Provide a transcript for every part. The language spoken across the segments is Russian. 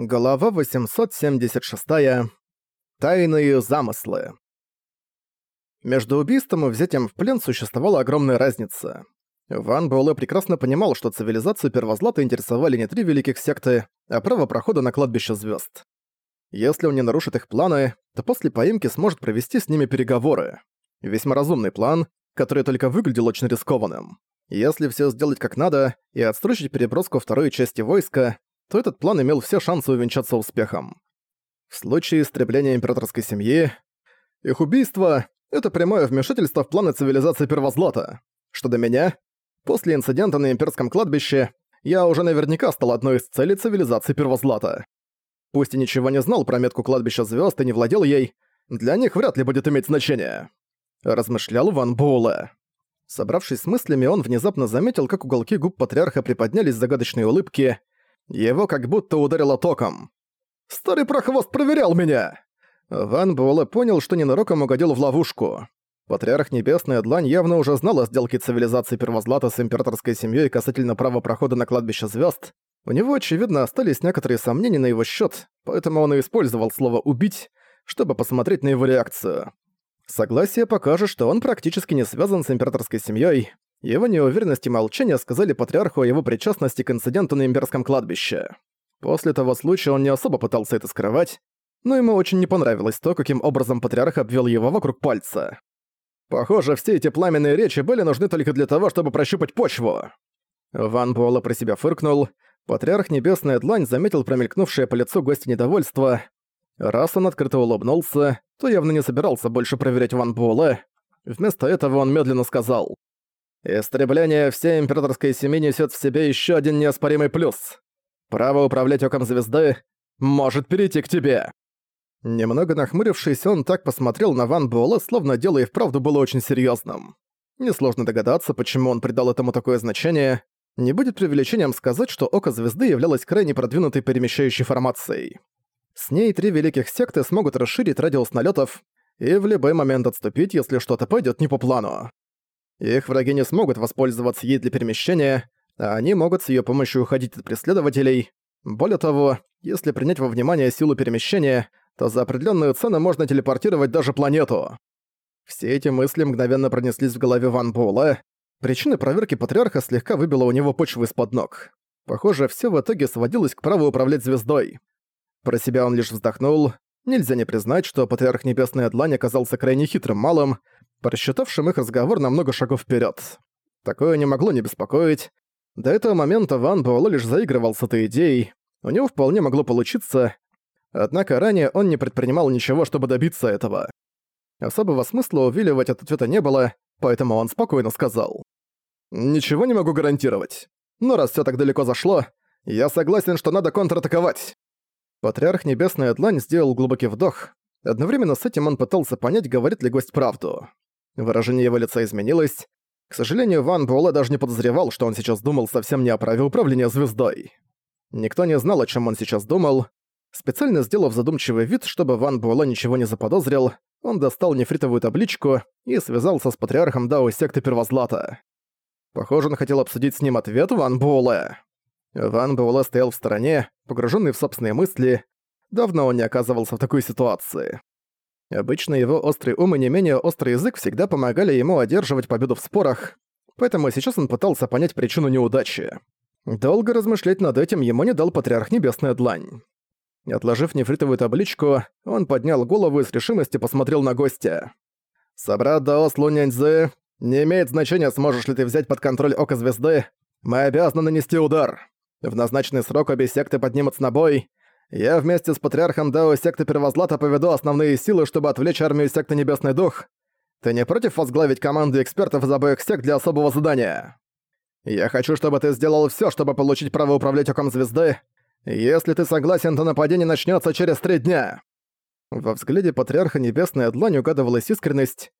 Глава 876. Тайные замыслы. Между убийством и взятием в плен существовала огромная разница. Ван Буэлэ прекрасно понимал, что цивилизацию Первозлата интересовали не три великих секты, а право прохода на кладбище звезд. Если он не нарушит их планы, то после поимки сможет провести с ними переговоры. Весьма разумный план, который только выглядел очень рискованным. Если все сделать как надо и отстрочить переброску второй части войска, то этот план имел все шансы увенчаться успехом. В случае истребления императорской семьи, их убийство — это прямое вмешательство в планы цивилизации Первозлата. Что до меня, после инцидента на имперском кладбище я уже наверняка стал одной из целей цивилизации Первозлата. Пусть и ничего не знал про метку кладбища звезд и не владел ей, для них вряд ли будет иметь значение. Размышлял Ван Буэлэ. Собравшись с мыслями, он внезапно заметил, как уголки губ патриарха приподнялись в загадочной улыбке, его как будто ударило током. «Старый прохвост проверял меня!» Ван Буэлэ понял, что ненароком угодил в ловушку. Патриарх Небесная Длань явно уже знал о сделке цивилизации Первозлата с императорской семьей касательно права прохода на кладбище звезд. У него, очевидно, остались некоторые сомнения на его счет, поэтому он и использовал слово «убить», чтобы посмотреть на его реакцию. Согласие покажет, что он практически не связан с императорской семьей, его неуверенность и молчание сказали патриарху о его причастности к инциденту на имперском кладбище. После того случая он не особо пытался это скрывать, но ему очень не понравилось то, каким образом патриарх обвел его вокруг пальца. Похоже, все эти пламенные речи были нужны только для того, чтобы прощупать почву. Ван Буэлла про себя фыркнул. Патриарх Небесная Длань заметил промелькнувшее по лицу гостя недовольство. Раз он открыто улыбнулся, то явно не собирался больше проверять Ван Буэлла. Вместо этого он медленно сказал. Истребление всей императорской семьи несет в себе еще один неоспоримый плюс. Право управлять оком звезды может перейти к тебе. Немного нахмурившись, он так посмотрел на Ван Буэлэ, словно дело и вправду было очень серьезным. Несложно догадаться, почему он придал этому такое значение. Не будет преувеличением сказать, что Око Звезды являлось крайне продвинутой перемещающей формацией. С ней три великих секты смогут расширить радиус налетов и в любой момент отступить, если что-то пойдет не по плану. Их враги не смогут воспользоваться ей для перемещения, а они могут с ее помощью уходить от преследователей. Более того, если принять во внимание силу перемещения, то за определенную цену можно телепортировать даже планету. Все эти мысли мгновенно пронеслись в голове Ван Буэлэ. Причина проверки Патриарха слегка выбила у него почву из-под ног. Похоже, все в итоге сводилось к праву управлять звездой. Про себя он лишь вздохнул. Нельзя не признать, что Патриарх Небесной Длань оказался крайне хитрым малым, просчитавшим их разговор на много шагов вперед. Такое не могло не беспокоить. До этого момента Ван Буэлэ лишь заигрывал с этой идеей, у него вполне могло получиться, однако ранее он не предпринимал ничего, чтобы добиться этого. Особого смысла увиливать от ответа не было, поэтому он спокойно сказал. «Ничего не могу гарантировать. Но раз все так далеко зашло, я согласен, что надо контратаковать». Патриарх Небесная Длань сделал глубокий вдох. Одновременно с этим он пытался понять, говорит ли гость правду. Выражение его лица изменилось. К сожалению, Ван Буэлэ даже не подозревал, что он сейчас думал совсем не о праве управления звездой. Никто не знал, о чем он сейчас думал. Специально сделав задумчивый вид, чтобы Ван Буэлэ ничего не заподозрил, он достал нефритовую табличку и связался с патриархом Дао секты Первозлата. Похоже, он хотел обсудить с ним ответ Ван Буэлэ. Ван Буэлэ стоял в стороне, погруженный в собственные мысли. Давно он не оказывался в такой ситуации. Обычно его острый ум и не менее острый язык всегда помогали ему одерживать победу в спорах, поэтому сейчас он пытался понять причину неудачи. Долго размышлять над этим ему не дал Патриарх Небесная Длань. Отложив нефритовую табличку, он поднял голову и с решимостью посмотрел на гостя. «Собрат Даос Луняньзы, не имеет значения, сможешь ли ты взять под контроль Око Звезды, мы обязаны нанести удар. В назначенный срок обе секты поднимутся на бой, я вместе с патриархом Дао секты Первозлата поведу основные силы, чтобы отвлечь армию секты Небесный Дух. Ты не против возглавить команду экспертов из обоих сект для особого задания? Я хочу, чтобы ты сделал всё, чтобы получить право управлять Оком Звезды. Если ты согласен, то нападение начнётся через три дня». Во взгляде Патриарха Небесная Длань угадывалась искренность.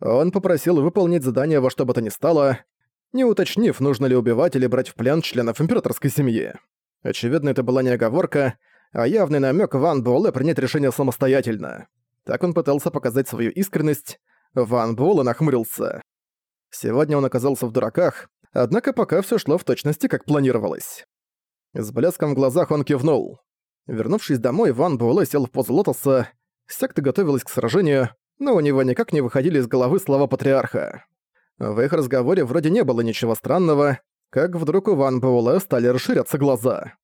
Он попросил выполнить задание во что бы то ни стало, не уточнив, нужно ли убивать или брать в плен членов императорской семьи. Очевидно, это была не оговорка, а явный намек Ван Буэлэ принять решение самостоятельно. Так он пытался показать свою искренность. Ван Буэлэ нахмурился. Сегодня он оказался в дураках, однако пока все шло в точности, как планировалось. С блеском в глазах он кивнул. Вернувшись домой, Ван Буэлэ сел в позу лотоса. Секта готовилась к сражению, но у него никак не выходили из головы слова патриарха. В их разговоре вроде не было ничего странного, как вдруг у Ван Буэлэ стали расширяться глаза.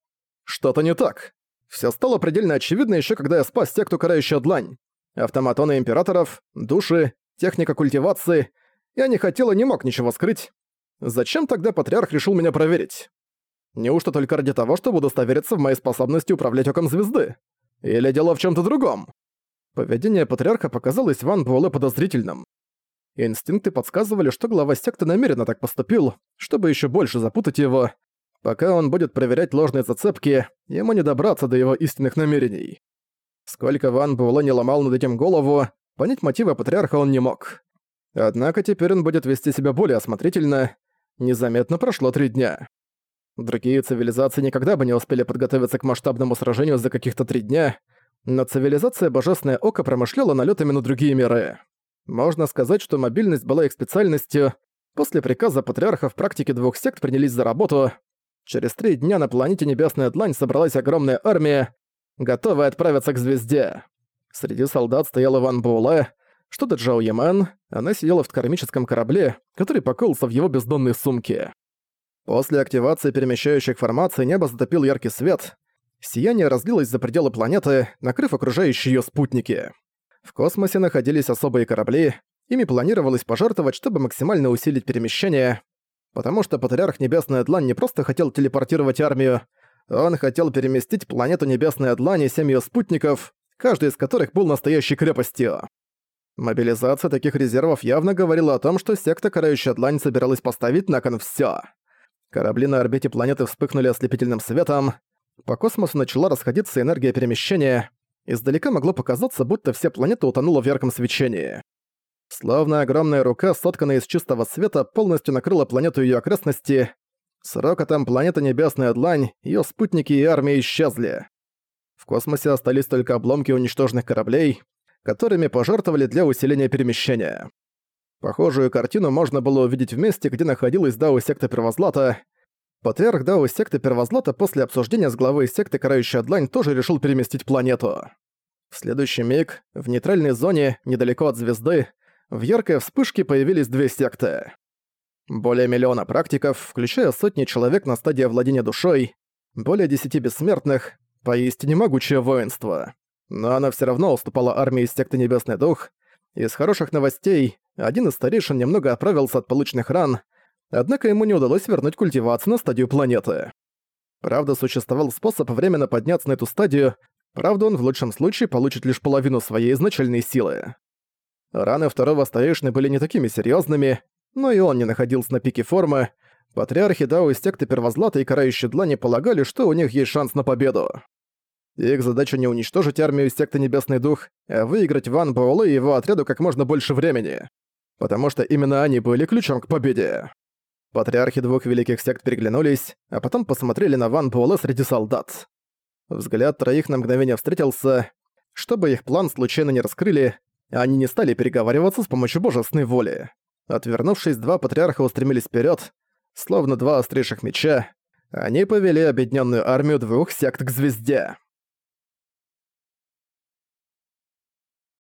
Что-то не так. Все стало предельно очевидно еще когда я спас секту Карающая Длань. Автоматоны императоров, души, техника культивации. Я не хотел и не мог ничего скрыть. Зачем тогда патриарх решил меня проверить? Неужто только ради того, чтобы удостовериться в моей способности управлять оком звезды? Или дело в чем то другом? Поведение патриарха показалось Ван Буэлэ подозрительным. Инстинкты подсказывали, что глава секты намеренно так поступил, чтобы еще больше запутать его. Пока он будет проверять ложные зацепки, ему не добраться до его истинных намерений. Сколько Ван Буэлэ не ломал над этим голову, понять мотивы патриарха он не мог. Однако теперь он будет вести себя более осмотрительно. Незаметно прошло три дня. Другие цивилизации никогда бы не успели подготовиться к масштабному сражению за каких-то три дня, но цивилизация Божественное Око промышляла налетами на другие миры. Можно сказать, что мобильность была их специальностью. После приказа патриарха в практике двух сект принялись за работу. Через три дня на планете Небесная Длань собралась огромная армия, готовая отправиться к звезде. Среди солдат стоял Иван Буэлэ, что-то Джао Ямен, она сидела в кармическом корабле, который покоился в его бездонной сумке. После активации перемещающих формаций небо затопил яркий свет, сияние разлилось за пределы планеты, накрыв окружающие её спутники. В космосе находились особые корабли, ими планировалось пожертвовать, чтобы максимально усилить перемещение, потому что Патриарх Небесная Длань не просто хотел телепортировать армию, он хотел переместить планету Небесная Длань и семь её спутников, каждый из которых был настоящей крепостью. Мобилизация таких резервов явно говорила о том, что секта Карающая Длань собиралась поставить на кон всё. Корабли на орбите планеты вспыхнули ослепительным светом, по космосу начала расходиться энергия перемещения, Издалека могло показаться, будто вся планета утонула в ярком свечении. Словно огромная рука, сотканная из чистого света, полностью накрыла планету и её окрестности. С рокотом планета Небесная Длань, её спутники и армия исчезли. В космосе остались только обломки уничтоженных кораблей, которыми пожертвовали для усиления перемещения. Похожую картину можно было увидеть в месте, где находилась Дао секта Первозлата. Патриарх Дао секты Первозлата после обсуждения с главой секты Карающая Длань тоже решил переместить планету. В следующий миг, в нейтральной зоне, недалеко от звезды, в яркой вспышке появились две секты. Более миллиона практиков, включая сотни человек на стадии владения душой, более десяти бессмертных, поистине могучее воинство. Но она все равно уступала армии секты Небесный Дух. Из хороших новостей, один из старейшин немного оправился от полученных ран, Однако ему не удалось вернуть культивацию на стадию планеты. Правда, существовал способ временно подняться на эту стадию, правда он в лучшем случае получит лишь половину своей изначальной силы. Раны второго старейшины были не такими серьезными, но и он не находился на пике формы. Патриархи Дао из секты Первозлата и Карающие Длани полагали, что у них есть шанс на победу. Их задача не уничтожить армию секты Небесный Дух, а выиграть Ван Буэлэ и его отряду как можно больше времени. Потому что именно они были ключом к победе. Патриархи двух великих сект переглянулись, а потом посмотрели на Ван Буэлэ среди солдат. Взгляд троих на мгновение встретился. Чтобы их план случайно не раскрыли, они не стали переговариваться с помощью божественной воли. Отвернувшись, два патриарха устремились вперед, словно два острейших меча. Они повели объединенную армию двух сект к звезде.